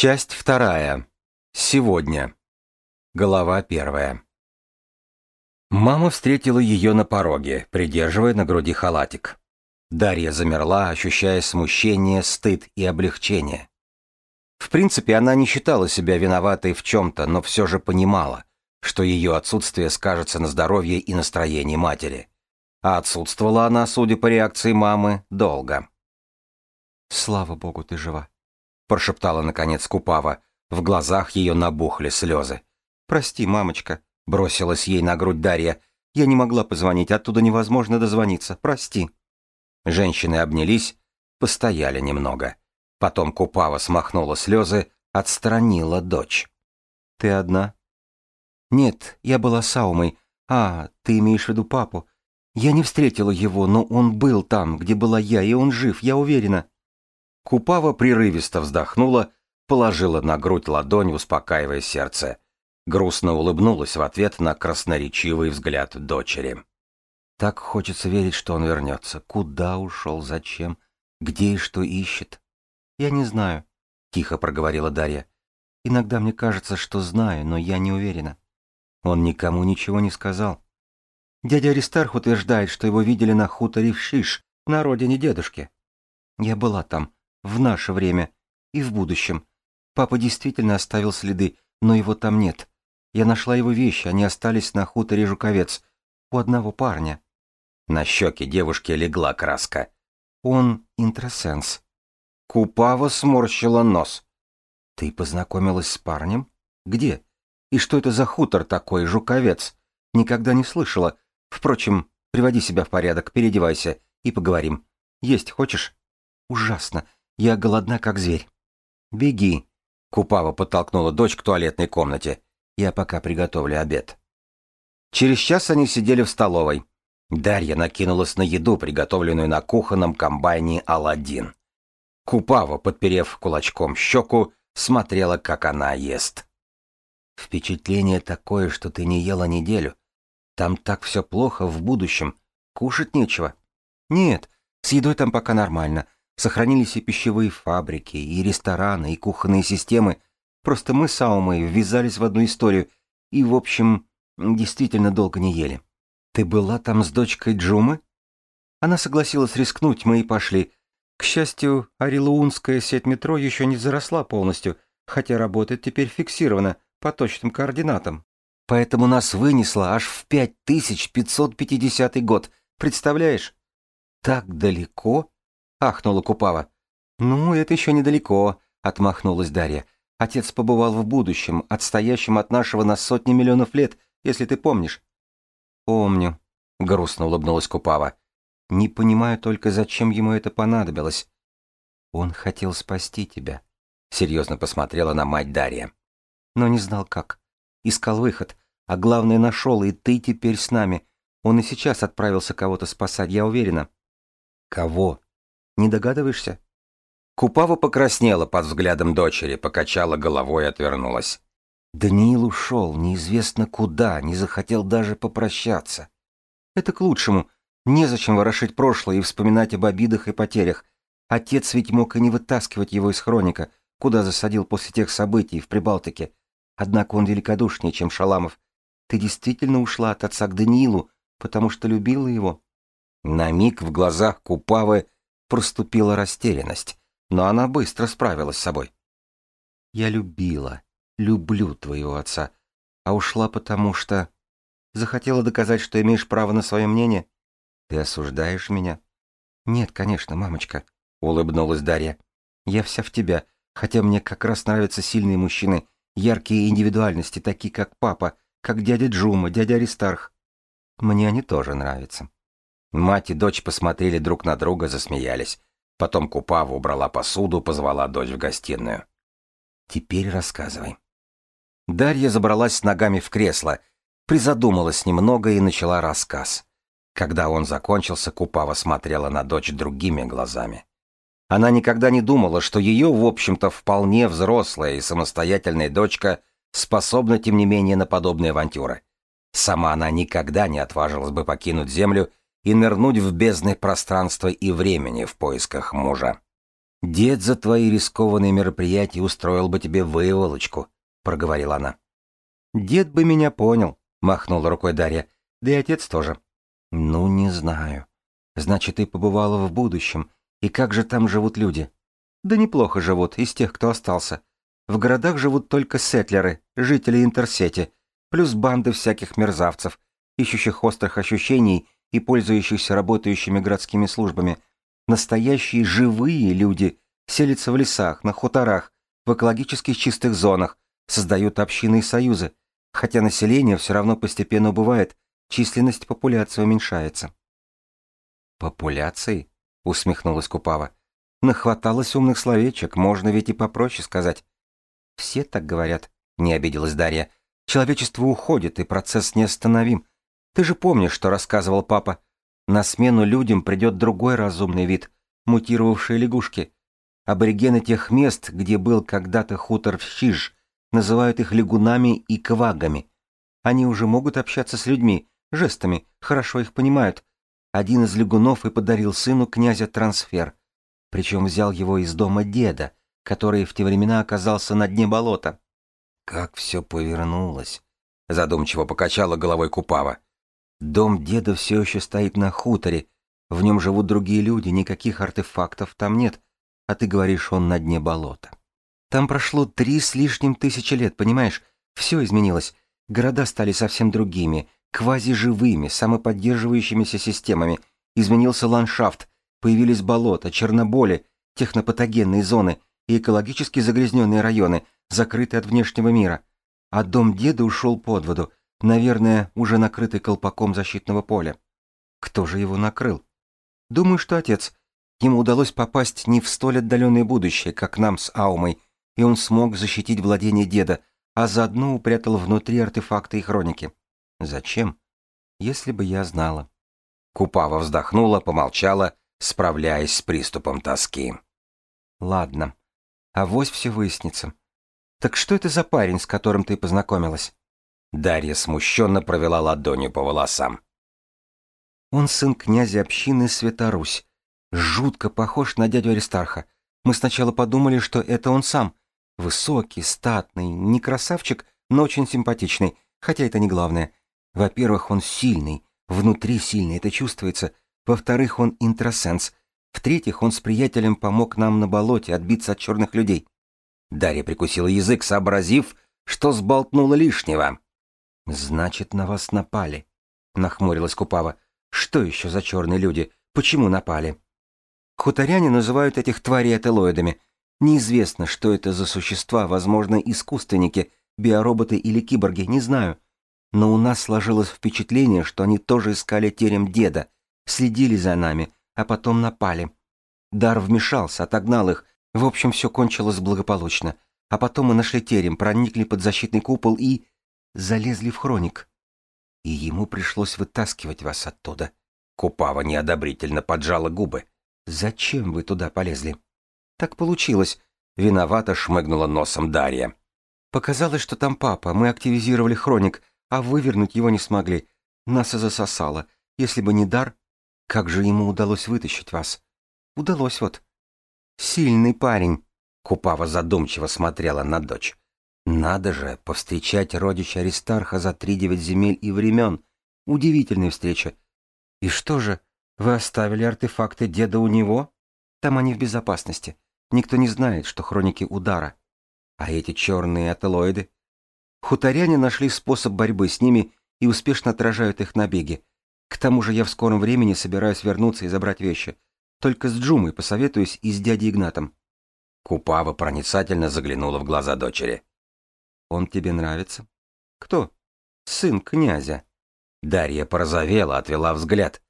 Часть вторая. Сегодня. Глава первая. Мама встретила ее на пороге, придерживая на груди халатик. Дарья замерла, ощущая смущение, стыд и облегчение. В принципе, она не считала себя виноватой в чем-то, но все же понимала, что ее отсутствие скажется на здоровье и настроении матери. А отсутствовала она, судя по реакции мамы, долго. «Слава богу, ты жива», — прошептала наконец Купава. В глазах ее набухли слезы. «Прости, мамочка», — бросилась ей на грудь Дарья. «Я не могла позвонить, оттуда невозможно дозвониться. Прости». Женщины обнялись, постояли немного. Потом Купава смахнула слезы, отстранила дочь. «Ты одна?» «Нет, я была с Аумой. А, ты имеешь в виду папу. Я не встретила его, но он был там, где была я, и он жив, я уверена». Купава прерывисто вздохнула, положила на грудь ладонь, успокаивая сердце. Грустно улыбнулась в ответ на красноречивый взгляд дочери. Так хочется верить, что он вернется. Куда ушел, зачем, где и что ищет? Я не знаю, тихо проговорила Дарья. Иногда мне кажется, что знаю, но я не уверена. Он никому ничего не сказал. Дядя Аристарх утверждает, что его видели на хуторе в Шиш, на родине дедушки. Я была там, в наше время и в будущем. Папа действительно оставил следы, но его там нет. Я нашла его вещи, они остались на хуторе Жуковец, у одного парня. На щеке девушки легла краска. Он интросенс. Купава сморщила нос. Ты познакомилась с парнем? Где? И что это за хутор такой, Жуковец? Никогда не слышала. Впрочем, приводи себя в порядок, переодевайся и поговорим. Есть хочешь? Ужасно. Я голодна, как зверь. Беги. Купава подтолкнула дочь к туалетной комнате. Я пока приготовлю обед. Через час они сидели в столовой. Дарья накинулась на еду, приготовленную на кухонном комбайне «Аладдин». Купава, подперев кулачком щеку, смотрела, как она ест. «Впечатление такое, что ты не ела неделю. Там так все плохо в будущем. Кушать нечего». «Нет, с едой там пока нормально. Сохранились и пищевые фабрики, и рестораны, и кухонные системы. Просто мы с Аумой ввязались в одну историю и, в общем, действительно долго не ели. Ты была там с дочкой Джумы? Она согласилась рискнуть, мы и пошли. К счастью, Орелуунская сеть метро еще не заросла полностью, хотя работает теперь фиксированно, по точным координатам. Поэтому нас вынесло аж в 5550 год. Представляешь? Так далеко? — ахнула Купава. «Ну, это еще недалеко», — отмахнулась Дарья. «Отец побывал в будущем, отстоящем от нашего на сотни миллионов лет, если ты помнишь». «Помню», — грустно улыбнулась Купава. «Не понимаю только, зачем ему это понадобилось». «Он хотел спасти тебя», — серьезно посмотрела на мать Дарья. «Но не знал как. Искал выход, а главное нашел, и ты теперь с нами. Он и сейчас отправился кого-то спасать, я уверена». «Кого?» Не догадываешься?» Купава покраснела под взглядом дочери, покачала головой и отвернулась. Даниил ушел неизвестно куда, не захотел даже попрощаться. Это к лучшему. Незачем ворошить прошлое и вспоминать об обидах и потерях. Отец ведь мог и не вытаскивать его из хроника, куда засадил после тех событий в Прибалтике. Однако он великодушнее, чем Шаламов. Ты действительно ушла от отца к Даниилу, потому что любила его? На миг в глазах Купавы проступила растерянность, но она быстро справилась с собой. «Я любила, люблю твоего отца, а ушла потому что...» «Захотела доказать, что имеешь право на свое мнение? Ты осуждаешь меня?» «Нет, конечно, мамочка», — улыбнулась Дарья. «Я вся в тебя, хотя мне как раз нравятся сильные мужчины, яркие индивидуальности, такие как папа, как дядя Джума, дядя Аристарх. Мне они тоже нравятся». Мать и дочь посмотрели друг на друга, засмеялись. Потом Купава убрала посуду, позвала дочь в гостиную. «Теперь рассказывай». Дарья забралась с ногами в кресло, призадумалась немного и начала рассказ. Когда он закончился, Купава смотрела на дочь другими глазами. Она никогда не думала, что ее, в общем-то, вполне взрослая и самостоятельная дочка способна, тем не менее, на подобные авантюры. Сама она никогда не отважилась бы покинуть Землю и нырнуть в бездны пространства и времени в поисках мужа. Дед за твои рискованные мероприятия устроил бы тебе выволочку, проговорила она. Дед бы меня понял, махнула рукой Дарья. Да и отец тоже. Ну, не знаю. Значит, ты побывала в будущем. И как же там живут люди? Да неплохо живут, из тех, кто остался. В городах живут только сетлеры, жители Интерсети, плюс банды всяких мерзавцев, ищущих острых ощущений и пользующихся работающими городскими службами, Настоящие живые люди селятся в лесах, на хуторах, в экологически чистых зонах, создают общины и союзы, хотя население все равно постепенно убывает, численность популяции уменьшается. «Популяции?» — усмехнулась Купава. «Нахваталось умных словечек, можно ведь и попроще сказать». «Все так говорят», — не обиделась Дарья. «Человечество уходит, и процесс неостановим. Ты же помнишь, что рассказывал папа. На смену людям придет другой разумный вид, мутировавшие лягушки. Аборигены тех мест, где был когда-то хутор в Щиж, называют их лягунами и квагами. Они уже могут общаться с людьми, жестами, хорошо их понимают. Один из лягунов и подарил сыну князя трансфер. Причем взял его из дома деда, который в те времена оказался на дне болота. Как все повернулось. Задумчиво покачала головой Купава. Дом деда все еще стоит на хуторе. В нем живут другие люди, никаких артефактов там нет. А ты говоришь, он на дне болота. Там прошло три с лишним тысячи лет, понимаешь? Все изменилось. Города стали совсем другими, квазиживыми, самоподдерживающимися системами. Изменился ландшафт, появились болота, черноболи, технопатогенные зоны и экологически загрязненные районы, закрытые от внешнего мира. А дом деда ушел под воду, Наверное, уже накрытый колпаком защитного поля. Кто же его накрыл? Думаю, что отец. Ему удалось попасть не в столь отдаленное будущее, как нам с Аумой, и он смог защитить владение деда, а заодно упрятал внутри артефакты и хроники. Зачем? Если бы я знала. Купава вздохнула, помолчала, справляясь с приступом тоски. Ладно. Авось все выяснится. Так что это за парень, с которым ты познакомилась? Дарья смущенно провела ладонью по волосам. Он сын князя общины Светорусь. Жутко похож на дядю Аристарха. Мы сначала подумали, что это он сам. Высокий, статный, не красавчик, но очень симпатичный, хотя это не главное. Во-первых, он сильный, внутри сильный, это чувствуется. Во-вторых, он интросенс. В-третьих, он с приятелем помог нам на болоте отбиться от черных людей. Дарья прикусила язык, сообразив, что сболтнула лишнего. «Значит, на вас напали», — нахмурилась Купава. «Что еще за черные люди? Почему напали?» Хуторяне называют этих тварей ателоидами. Неизвестно, что это за существа, возможно, искусственники, биороботы или киборги, не знаю. Но у нас сложилось впечатление, что они тоже искали терем деда, следили за нами, а потом напали. Дар вмешался, отогнал их. В общем, все кончилось благополучно. А потом мы нашли терем, проникли под защитный купол и залезли в хроник. И ему пришлось вытаскивать вас оттуда. Купава неодобрительно поджала губы. Зачем вы туда полезли? Так получилось. Виновато шмыгнула носом Дарья. Показалось, что там папа. Мы активизировали хроник, а вывернуть его не смогли. Нас и засосало. Если бы не дар, как же ему удалось вытащить вас? Удалось вот. Сильный парень. Купава задумчиво смотрела на дочь. Надо же, повстречать родича Аристарха за три девять земель и времен. Удивительная встреча. И что же, вы оставили артефакты деда у него? Там они в безопасности. Никто не знает, что хроники удара. А эти черные ателоиды? Хуторяне нашли способ борьбы с ними и успешно отражают их набеги. К тому же я в скором времени собираюсь вернуться и забрать вещи. Только с Джумой посоветуюсь и с дядей Игнатом. Купава проницательно заглянула в глаза дочери. Он тебе нравится? Кто? Сын князя. Дарья порозовела, отвела взгляд.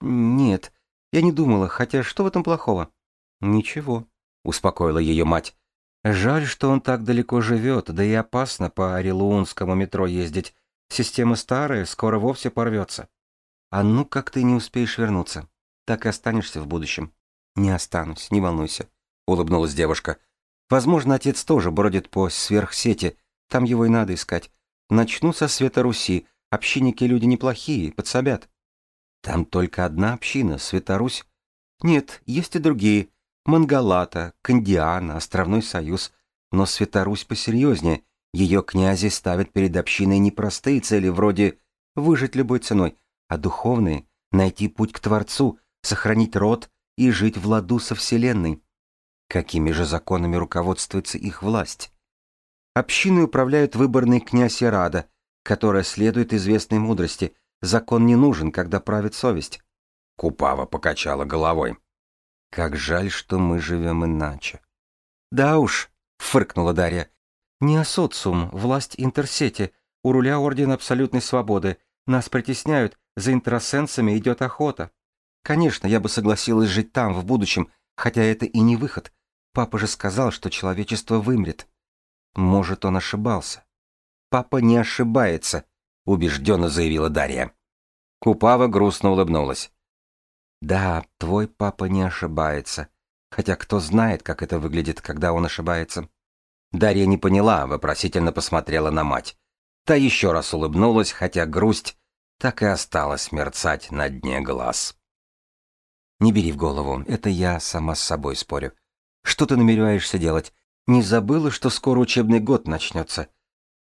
Нет, я не думала, хотя что в этом плохого? Ничего, успокоила ее мать. Жаль, что он так далеко живет, да и опасно по Орелуунскому метро ездить. Система старая, скоро вовсе порвется. А ну как ты не успеешь вернуться? Так и останешься в будущем. Не останусь, не волнуйся, улыбнулась девушка. Возможно, отец тоже бродит по сверхсети, там его и надо искать. Начну со Света Руси. Общинники люди неплохие, подсобят. Там только одна община, Света Русь. Нет, есть и другие. Мангалата, Кандиана, Островной Союз. Но Святорусь посерьезнее. Ее князи ставят перед общиной непростые цели, вроде выжить любой ценой, а духовные — найти путь к Творцу, сохранить род и жить в ладу со Вселенной. Какими же законами руководствуется их власть? Общиной управляют выборный князь Ирада, которая следует известной мудрости. Закон не нужен, когда правит совесть. Купава покачала головой. Как жаль, что мы живем иначе. Да уж, фыркнула Дарья. Не асоциум, власть интерсети, у руля Ордена Абсолютной Свободы. Нас притесняют, за интерсенсами идет охота. Конечно, я бы согласилась жить там, в будущем, хотя это и не выход. Папа же сказал, что человечество вымрет. Может, он ошибался. Папа не ошибается, убежденно заявила Дарья. Купава грустно улыбнулась. Да, твой папа не ошибается. Хотя кто знает, как это выглядит, когда он ошибается. Дарья не поняла, вопросительно посмотрела на мать. Та еще раз улыбнулась, хотя грусть так и осталась мерцать на дне глаз. Не бери в голову, это я сама с собой спорю. Что ты намереваешься делать? Не забыла, что скоро учебный год начнется.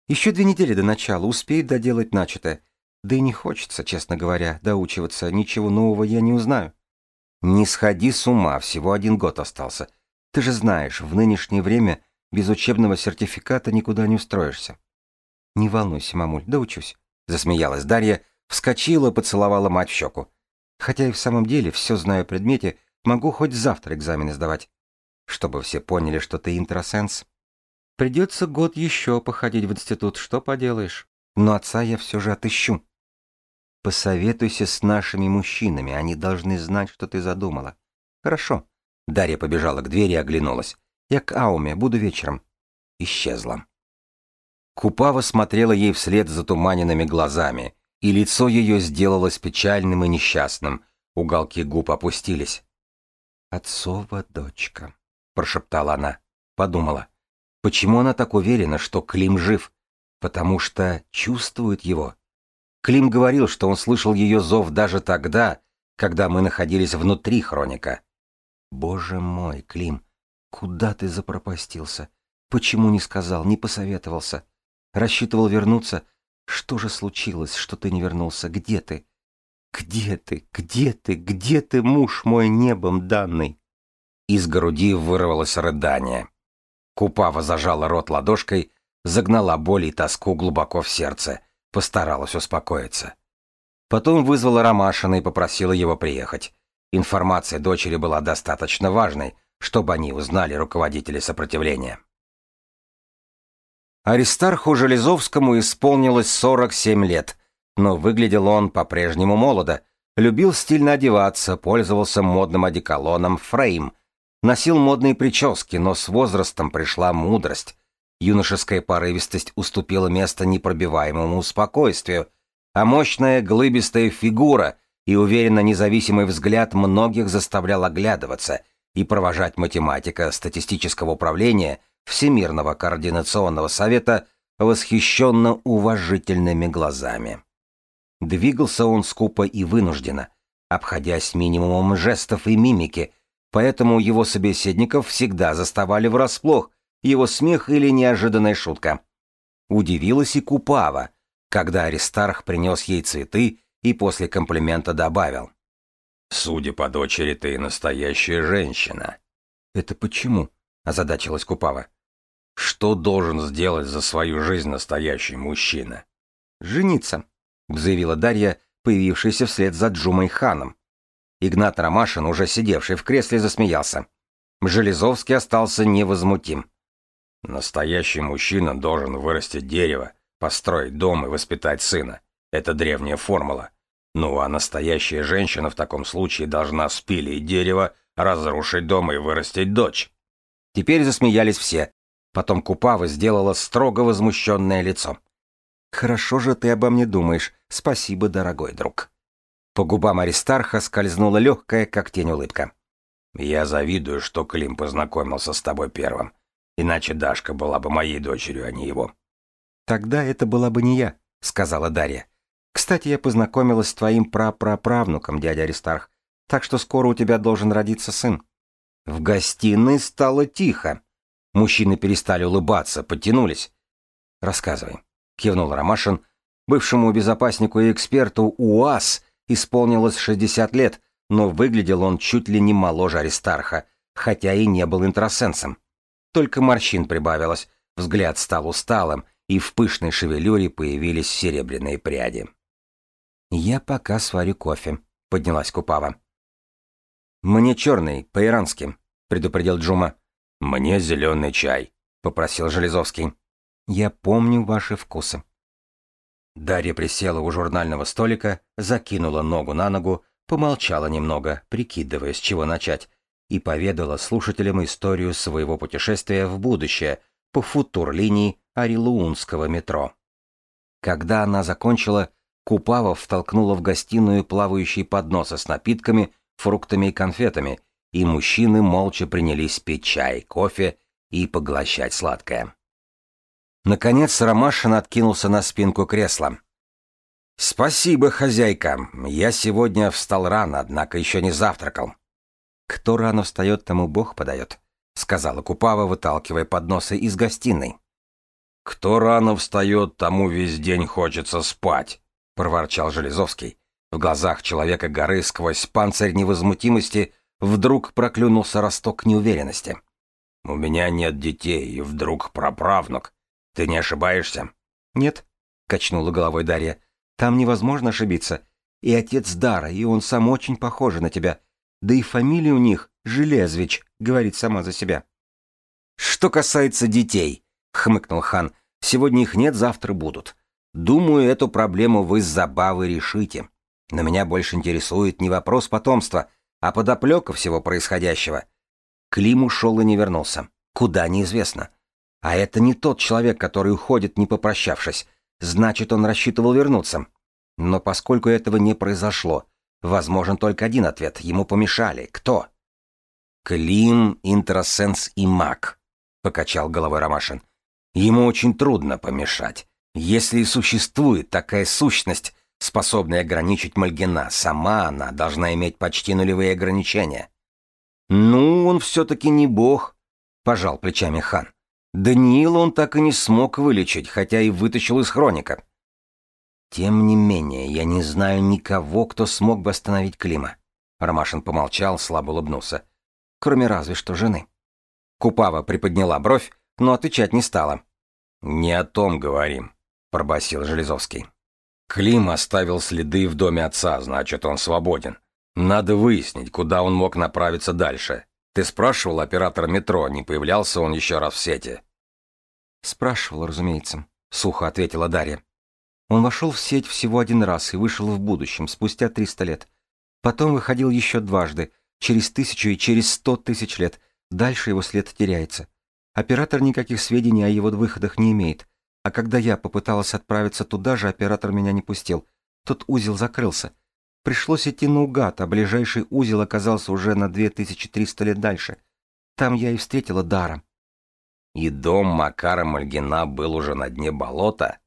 Еще две недели до начала, успеют доделать начатое. Да и не хочется, честно говоря, доучиваться, ничего нового я не узнаю. Не сходи с ума, всего один год остался. Ты же знаешь, в нынешнее время без учебного сертификата никуда не устроишься. Не волнуйся, мамуль, доучусь. Засмеялась Дарья, вскочила, поцеловала мать в щеку. Хотя и в самом деле все знаю о предмете, могу хоть завтра экзамены сдавать. Чтобы все поняли, что ты интросенс. Придется год еще походить в институт, что поделаешь. Но отца я все же отыщу. Посоветуйся с нашими мужчинами, они должны знать, что ты задумала. Хорошо. Дарья побежала к двери и оглянулась. Я к Ауме, буду вечером. Исчезла. Купава смотрела ей вслед затуманенными глазами, и лицо ее сделалось печальным и несчастным. Уголки губ опустились. «Отцова дочка», — прошептала она. Подумала. Почему она так уверена, что Клим жив? Потому что чувствует его. Клим говорил, что он слышал ее зов даже тогда, когда мы находились внутри хроника. «Боже мой, Клим, куда ты запропастился? Почему не сказал, не посоветовался? Рассчитывал вернуться, что же случилось, что ты не вернулся? Где ты? Где ты? Где ты? Где ты, муж мой небом данный? Из груди вырвалось рыдание. Купава зажала рот ладошкой, загнала боль и тоску глубоко в сердце, постаралась успокоиться. Потом вызвала Ромашина и попросила его приехать. Информация дочери была достаточно важной, чтобы они узнали руководители сопротивления. Аристарху Железовскому исполнилось 47 лет, но выглядел он по-прежнему молодо, любил стильно одеваться, пользовался модным одеколоном «Фрейм», носил модные прически, но с возрастом пришла мудрость. Юношеская порывистость уступила место непробиваемому спокойствию, а мощная глыбистая фигура и уверенно независимый взгляд многих заставлял оглядываться и провожать математика статистического управления – Всемирного координационного совета восхищенно уважительными глазами. Двигался он скупо и вынужденно, обходясь минимумом жестов и мимики, поэтому его собеседников всегда заставали врасплох его смех или неожиданная шутка. Удивилась и Купава, когда Аристарх принес ей цветы и после комплимента добавил. «Судя по дочери, ты настоящая женщина». «Это почему?» — озадачилась Купава. Что должен сделать за свою жизнь настоящий мужчина? Жениться, заявила Дарья, появившаяся вслед за Джумой Ханом. Игнат Ромашин, уже сидевший в кресле, засмеялся. Железовский остался невозмутим. Настоящий мужчина должен вырастить дерево, построить дом и воспитать сына. Это древняя формула. Ну а настоящая женщина в таком случае должна спилить дерево, разрушить дом и вырастить дочь. Теперь засмеялись все, Потом Купава сделала строго возмущенное лицо. «Хорошо же ты обо мне думаешь. Спасибо, дорогой друг». По губам Аристарха скользнула легкая, как тень улыбка. «Я завидую, что Клим познакомился с тобой первым. Иначе Дашка была бы моей дочерью, а не его». «Тогда это была бы не я», — сказала Дарья. «Кстати, я познакомилась с твоим прапраправнуком, дядя Аристарх, так что скоро у тебя должен родиться сын». В гостиной стало тихо. Мужчины перестали улыбаться, подтянулись. «Рассказывай», — кивнул Ромашин. Бывшему безопаснику и эксперту УАЗ исполнилось 60 лет, но выглядел он чуть ли не моложе Аристарха, хотя и не был интросенсом. Только морщин прибавилось, взгляд стал усталым, и в пышной шевелюре появились серебряные пряди. «Я пока сварю кофе», — поднялась Купава. «Мне черный, по-ирански», — предупредил Джума. «Мне зеленый чай», — попросил Железовский. «Я помню ваши вкусы». Дарья присела у журнального столика, закинула ногу на ногу, помолчала немного, прикидывая, с чего начать, и поведала слушателям историю своего путешествия в будущее по футур-линии Орелуунского метро. Когда она закончила, Купава втолкнула в гостиную плавающие подносы с напитками, фруктами и конфетами, и мужчины молча принялись пить чай, кофе и поглощать сладкое. Наконец Ромашин откинулся на спинку кресла. «Спасибо, хозяйка. Я сегодня встал рано, однако еще не завтракал». «Кто рано встает, тому Бог подает», — сказала Купава, выталкивая подносы из гостиной. «Кто рано встает, тому весь день хочется спать», — проворчал Железовский. В глазах человека горы сквозь панцирь невозмутимости вдруг проклюнулся росток неуверенности. «У меня нет детей, и вдруг праправнук. Ты не ошибаешься?» «Нет», — качнула головой Дарья. «Там невозможно ошибиться. И отец Дара, и он сам очень похож на тебя. Да и фамилия у них Железвич, говорит сама за себя». «Что касается детей», — хмыкнул хан, — «сегодня их нет, завтра будут. Думаю, эту проблему вы с забавы решите. Но меня больше интересует не вопрос потомства, а подоплека всего происходящего. Клим ушел и не вернулся. Куда неизвестно. А это не тот человек, который уходит, не попрощавшись. Значит, он рассчитывал вернуться. Но поскольку этого не произошло, возможен только один ответ. Ему помешали. Кто? Клим, интросенс и маг, покачал головой Ромашин. Ему очень трудно помешать. Если и существует такая сущность, способная ограничить Мальгина, сама она должна иметь почти нулевые ограничения. Ну, он все-таки не бог, пожал плечами хан. Даниила он так и не смог вылечить, хотя и вытащил из хроника. Тем не менее, я не знаю никого, кто смог бы остановить Клима. Ромашин помолчал, слабо улыбнулся. Кроме разве что жены. Купава приподняла бровь, но отвечать не стала. «Не о том говорим», — пробасил Железовский. Клим оставил следы в доме отца, значит, он свободен. Надо выяснить, куда он мог направиться дальше. Ты спрашивал оператора метро, не появлялся он еще раз в сети? Спрашивал, разумеется, сухо ответила Дарья. Он вошел в сеть всего один раз и вышел в будущем, спустя 300 лет. Потом выходил еще дважды, через тысячу и через сто тысяч лет. Дальше его след теряется. Оператор никаких сведений о его выходах не имеет. А когда я попыталась отправиться туда же, оператор меня не пустил. Тот узел закрылся. Пришлось идти наугад, а ближайший узел оказался уже на 2300 лет дальше. Там я и встретила Дара. И дом Макара Мальгина был уже на дне болота?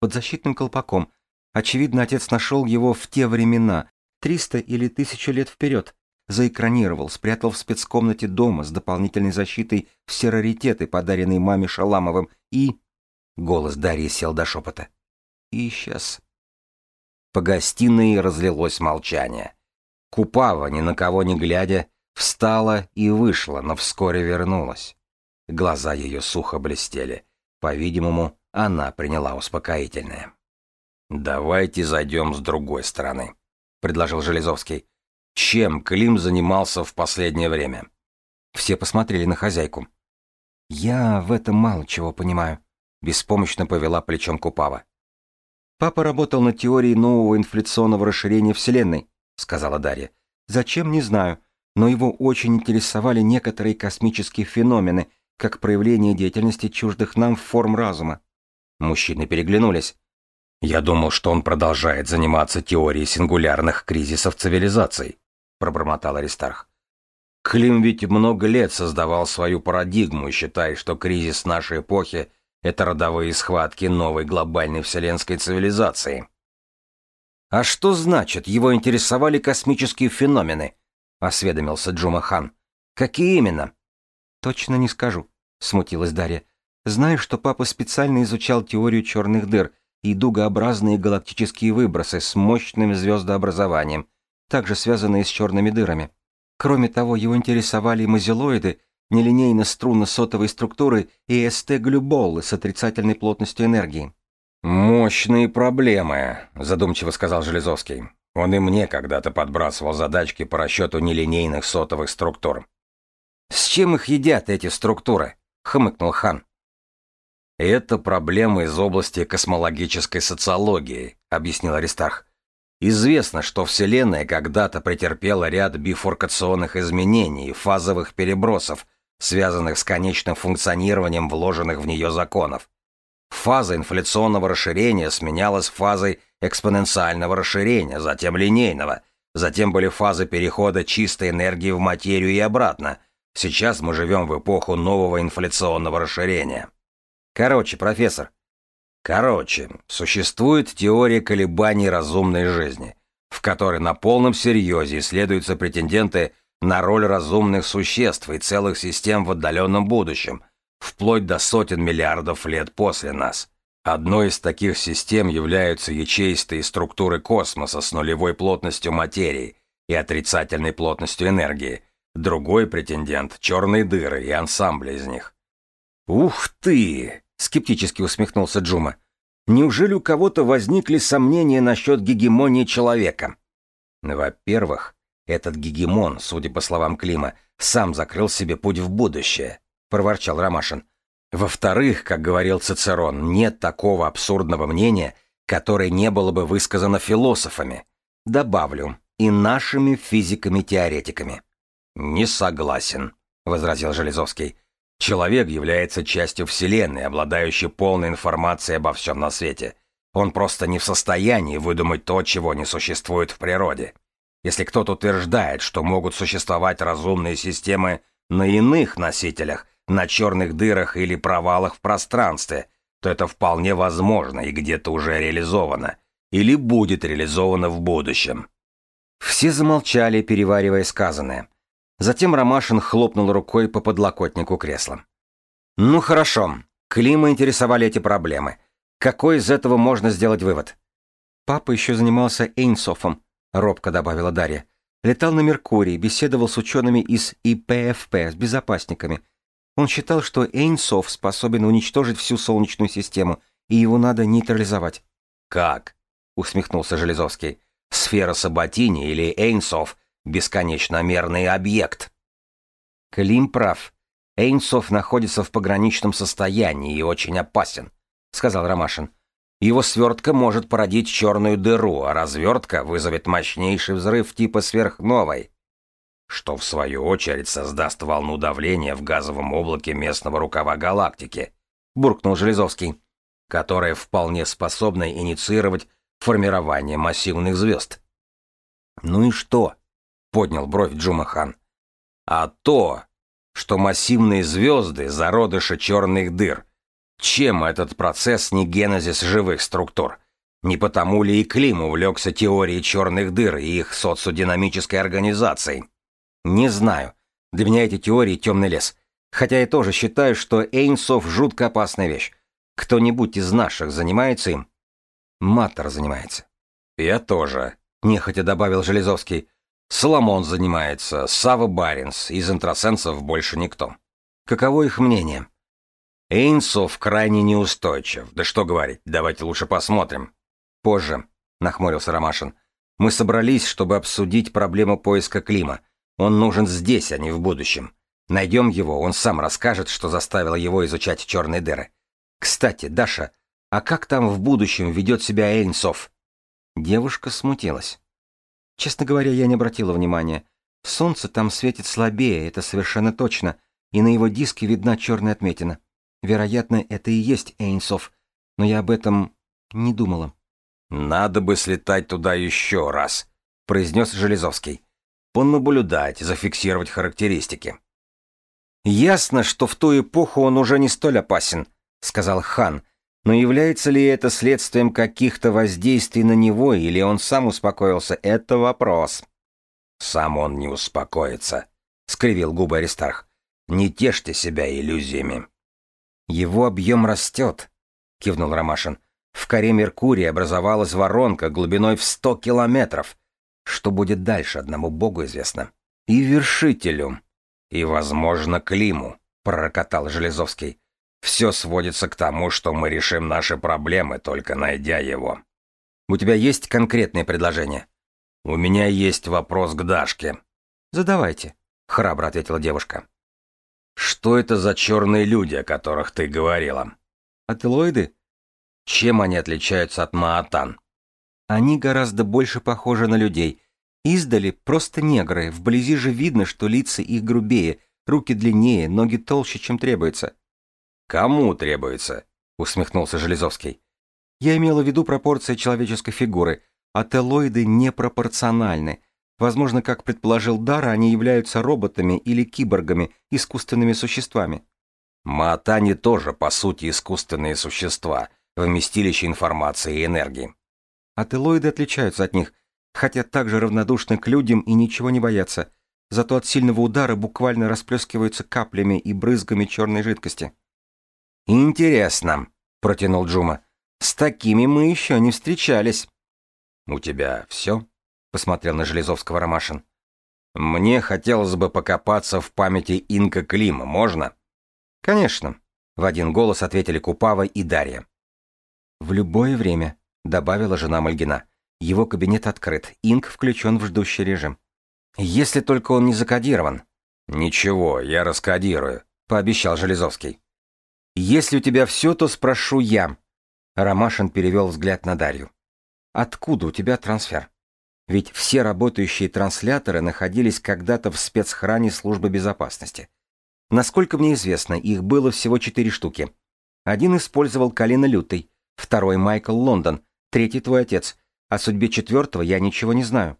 Под защитным колпаком. Очевидно, отец нашел его в те времена, 300 или 1000 лет вперед. Заэкранировал, спрятал в спецкомнате дома с дополнительной защитой все раритеты, подаренные маме Шаламовым, и... Голос Дарьи сел до шепота. И исчез. По гостиной разлилось молчание. Купава, ни на кого не глядя, встала и вышла, но вскоре вернулась. Глаза ее сухо блестели. По-видимому, она приняла успокоительное. «Давайте зайдем с другой стороны», — предложил Железовский. «Чем Клим занимался в последнее время?» Все посмотрели на хозяйку. «Я в этом мало чего понимаю», — беспомощно повела плечом Купава. «Папа работал над теорией нового инфляционного расширения Вселенной», — сказала Дарья. «Зачем, не знаю, но его очень интересовали некоторые космические феномены, как проявление деятельности чуждых нам форм разума». Мужчины переглянулись. «Я думал, что он продолжает заниматься теорией сингулярных кризисов цивилизаций», — пробормотал Аристарх. «Клим ведь много лет создавал свою парадигму и считает, что кризис нашей эпохи это родовые схватки новой глобальной вселенской цивилизации. «А что значит, его интересовали космические феномены?» — осведомился Джума Хан. Какие именно? Точно не скажу, смутилась Дарья. Знаю, что папа специально изучал теорию черных дыр и дугообразные галактические выбросы с мощным звездообразованием, также связанные с черными дырами. Кроме того, его интересовали мазилоиды, нелинейно-струнно-сотовой структуры и СТ-глюболы с отрицательной плотностью энергии. «Мощные проблемы», — задумчиво сказал Железовский. Он и мне когда-то подбрасывал задачки по расчету нелинейных сотовых структур. «С чем их едят эти структуры?» — хмыкнул Хан. «Это проблема из области космологической социологии», — объяснил Аристарх. «Известно, что Вселенная когда-то претерпела ряд бифуркационных изменений и фазовых перебросов, связанных с конечным функционированием вложенных в нее законов. Фаза инфляционного расширения сменялась фазой экспоненциального расширения, затем линейного, затем были фазы перехода чистой энергии в материю и обратно. Сейчас мы живем в эпоху нового инфляционного расширения. Короче, профессор. Короче, существует теория колебаний разумной жизни, в которой на полном серьезе исследуются претенденты на роль разумных существ и целых систем в отдаленном будущем, вплоть до сотен миллиардов лет после нас. Одной из таких систем являются ячеистые структуры космоса с нулевой плотностью материи и отрицательной плотностью энергии. Другой претендент — черные дыры и ансамбли из них. «Ух ты!» Скептически усмехнулся Джума. Неужели у кого-то возникли сомнения насчет гегемонии человека? Во-первых, этот гегемон, судя по словам Клима, сам закрыл себе путь в будущее, проворчал Ромашин. Во-вторых, как говорил Цицерон, нет такого абсурдного мнения, которое не было бы высказано философами. Добавлю, и нашими физиками-теоретиками. Не согласен, возразил Железовский. Человек является частью Вселенной, обладающей полной информацией обо всем на свете. Он просто не в состоянии выдумать то, чего не существует в природе. Если кто-то утверждает, что могут существовать разумные системы на иных носителях, на черных дырах или провалах в пространстве, то это вполне возможно и где-то уже реализовано, или будет реализовано в будущем. Все замолчали, переваривая сказанное. Затем Ромашин хлопнул рукой по подлокотнику кресла. «Ну хорошо, Клима интересовали эти проблемы. Какой из этого можно сделать вывод?» «Папа еще занимался Эйнсофом», — робко добавила Дарья. «Летал на Меркурий, беседовал с учеными из ИПФП, с безопасниками. Он считал, что Эйнсоф способен уничтожить всю Солнечную систему, и его надо нейтрализовать». «Как?» — усмехнулся Железовский. «Сфера Саботини или Эйнсоф бесконечномерный объект. Клим прав. Эйнсов находится в пограничном состоянии и очень опасен, сказал Ромашин. Его свертка может породить черную дыру, а развертка вызовет мощнейший взрыв типа сверхновой, что в свою очередь создаст волну давления в газовом облаке местного рукава галактики, буркнул Железовский, которая вполне способна инициировать формирование массивных звезд. Ну и что? поднял бровь Джумахан. А то, что массивные звезды — зародыши черных дыр. Чем этот процесс не генезис живых структур? Не потому ли и Клим увлекся теорией черных дыр и их социодинамической организацией? Не знаю. Для меня эти теории темный лес. Хотя я тоже считаю, что Эйнсов жутко опасная вещь. Кто-нибудь из наших занимается им? Маттер занимается. Я тоже, нехотя добавил Железовский. Соломон занимается, Сава Баринс, из интросенсов больше никто. Каково их мнение? Эйнсов крайне неустойчив. Да что говорить, давайте лучше посмотрим. Позже, нахмурился Ромашин. Мы собрались, чтобы обсудить проблему поиска Клима. Он нужен здесь, а не в будущем. Найдем его, он сам расскажет, что заставило его изучать черные дыры. Кстати, Даша, а как там в будущем ведет себя Эйнсов? Девушка смутилась. Честно говоря, я не обратила внимания. Солнце там светит слабее, это совершенно точно, и на его диске видна черная отметина. Вероятно, это и есть Эйнсов, но я об этом не думала. «Надо бы слетать туда еще раз», — произнес Железовский. «Понаблюдать, зафиксировать характеристики». «Ясно, что в ту эпоху он уже не столь опасен», — сказал Хан, но является ли это следствием каких-то воздействий на него, или он сам успокоился, это вопрос. Сам он не успокоится, — скривил губы Аристарх. «Не тешьте себя иллюзиями». «Его объем растет», — кивнул Ромашин. «В коре Меркурия образовалась воронка глубиной в сто километров. Что будет дальше, одному богу известно. И вершителю. И, возможно, Климу», — пророкотал Железовский. «Все сводится к тому, что мы решим наши проблемы, только найдя его». «У тебя есть конкретные предложения?» «У меня есть вопрос к Дашке». «Задавайте», — храбро ответила девушка. «Что это за черные люди, о которых ты говорила?» «Ателоиды?» «Чем они отличаются от Маатан?» «Они гораздо больше похожи на людей. Издали просто негры, вблизи же видно, что лица их грубее, руки длиннее, ноги толще, чем требуется». «Кому требуется?» — усмехнулся Железовский. «Я имела в виду пропорции человеческой фигуры. Ателоиды непропорциональны. Возможно, как предположил Дара, они являются роботами или киборгами, искусственными существами. Маатани тоже, по сути, искусственные существа, вместилище информации и энергии. Ателоиды отличаются от них, хотя также равнодушны к людям и ничего не боятся. Зато от сильного удара буквально расплескиваются каплями и брызгами черной жидкости. «Интересно», — протянул Джума. «С такими мы еще не встречались». «У тебя все?» — посмотрел на Железовского Ромашин. «Мне хотелось бы покопаться в памяти Инка Клима, можно?» «Конечно», — в один голос ответили Купава и Дарья. «В любое время», — добавила жена Мальгина. «Его кабинет открыт, Инк включен в ждущий режим». «Если только он не закодирован». «Ничего, я раскодирую», — пообещал Железовский. «Если у тебя все, то спрошу я». Ромашин перевел взгляд на Дарью. Откуда у тебя трансфер? Ведь все работающие трансляторы находились когда-то в спецхране службы безопасности. Насколько мне известно, их было всего четыре штуки. Один использовал Калина Лютый, второй Майкл Лондон, третий твой отец. О судьбе четвертого я ничего не знаю.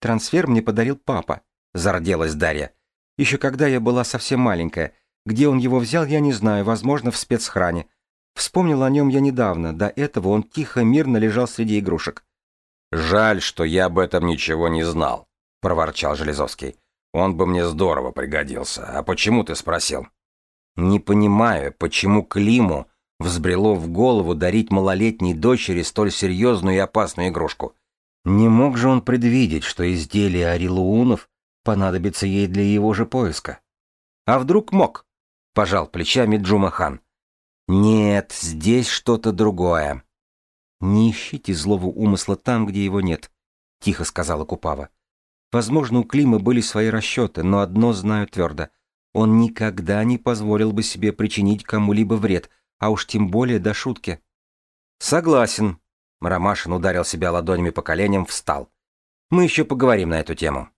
Трансфер мне подарил папа, зарделась Дарья. Еще когда я была совсем маленькая. Где он его взял, я не знаю, возможно, в спецхране. Вспомнил о нем я недавно, до этого он тихо, мирно лежал среди игрушек. «Жаль, что я об этом ничего не знал», — проворчал Железовский. «Он бы мне здорово пригодился. А почему ты спросил?» «Не понимаю, почему Климу взбрело в голову дарить малолетней дочери столь серьезную и опасную игрушку. Не мог же он предвидеть, что изделие Арилуунов понадобится ей для его же поиска? А вдруг мог? Пожал плечами Джумахан. Нет, здесь что-то другое. Не ищите злого умысла там, где его нет, тихо сказала Купава. Возможно, у Клима были свои расчеты, но одно знаю твердо. Он никогда не позволил бы себе причинить кому-либо вред, а уж тем более до шутки. Согласен. Ромашин ударил себя ладонями по коленям, встал. Мы еще поговорим на эту тему.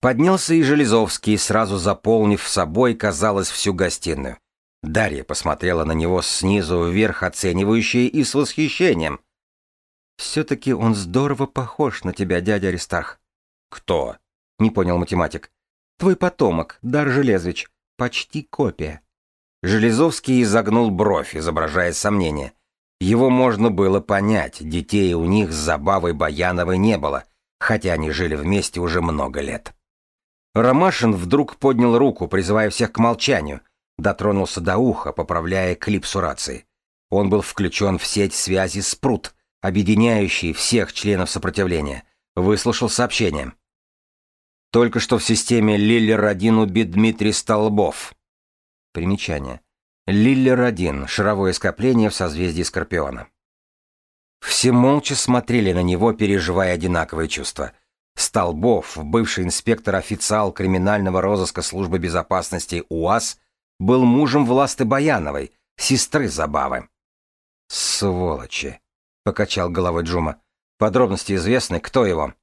Поднялся и Железовский, сразу заполнив собой, казалось, всю гостиную. Дарья посмотрела на него снизу вверх, оценивающе и с восхищением. «Все-таки он здорово похож на тебя, дядя Аристарх». «Кто?» — не понял математик. «Твой потомок, Дар Железвич. Почти копия». Железовский изогнул бровь, изображая сомнение. Его можно было понять, детей у них с Забавой Баяновой не было, хотя они жили вместе уже много лет. Ромашин вдруг поднял руку, призывая всех к молчанию, Дотронулся до уха, поправляя клипсу рации. Он был включен в сеть связи «Спрут», объединяющий всех членов сопротивления. Выслушал сообщение. Только что в системе Лиллер-1 убит Дмитрий Столбов. Примечание. Лиллер-1 — шаровое скопление в созвездии Скорпиона. Все молча смотрели на него, переживая одинаковые чувства. Столбов, бывший инспектор-официал криминального розыска службы безопасности УАЗ, был мужем Власты Баяновой, сестры Забавы. «Сволочи!» — покачал головой Джума. «Подробности известны, кто его?»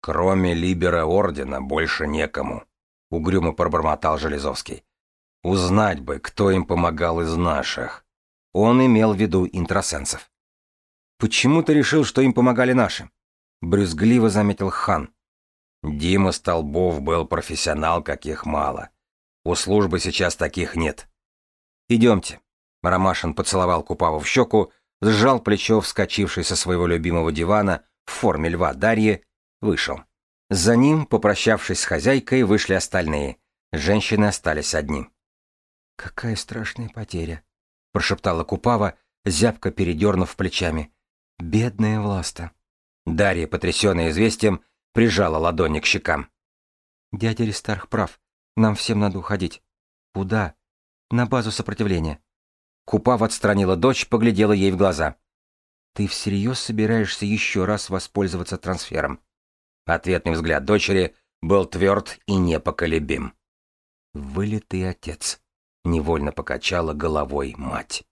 «Кроме Либера Ордена больше некому», — угрюмо пробормотал Железовский. «Узнать бы, кто им помогал из наших». Он имел в виду интросенсов. «Почему ты решил, что им помогали наши?» — брюзгливо заметил хан. Дима Столбов был профессионал, каких мало. У службы сейчас таких нет. Идемте. Ромашин поцеловал Купаву в щеку, сжал плечо, вскочивший со своего любимого дивана в форме льва Дарьи, вышел. За ним, попрощавшись с хозяйкой, вышли остальные. Женщины остались одни. «Какая страшная потеря», — прошептала Купава, зябко передернув плечами. «Бедная Власта». Дарья, потрясенная известием, прижала ладони к щекам. «Дядя Ристарх прав. Нам всем надо уходить». «Куда?» «На базу сопротивления». Купав отстранила дочь, поглядела ей в глаза. «Ты всерьез собираешься еще раз воспользоваться трансфером?» Ответный взгляд дочери был тверд и непоколебим. «Вылитый отец», — невольно покачала головой мать.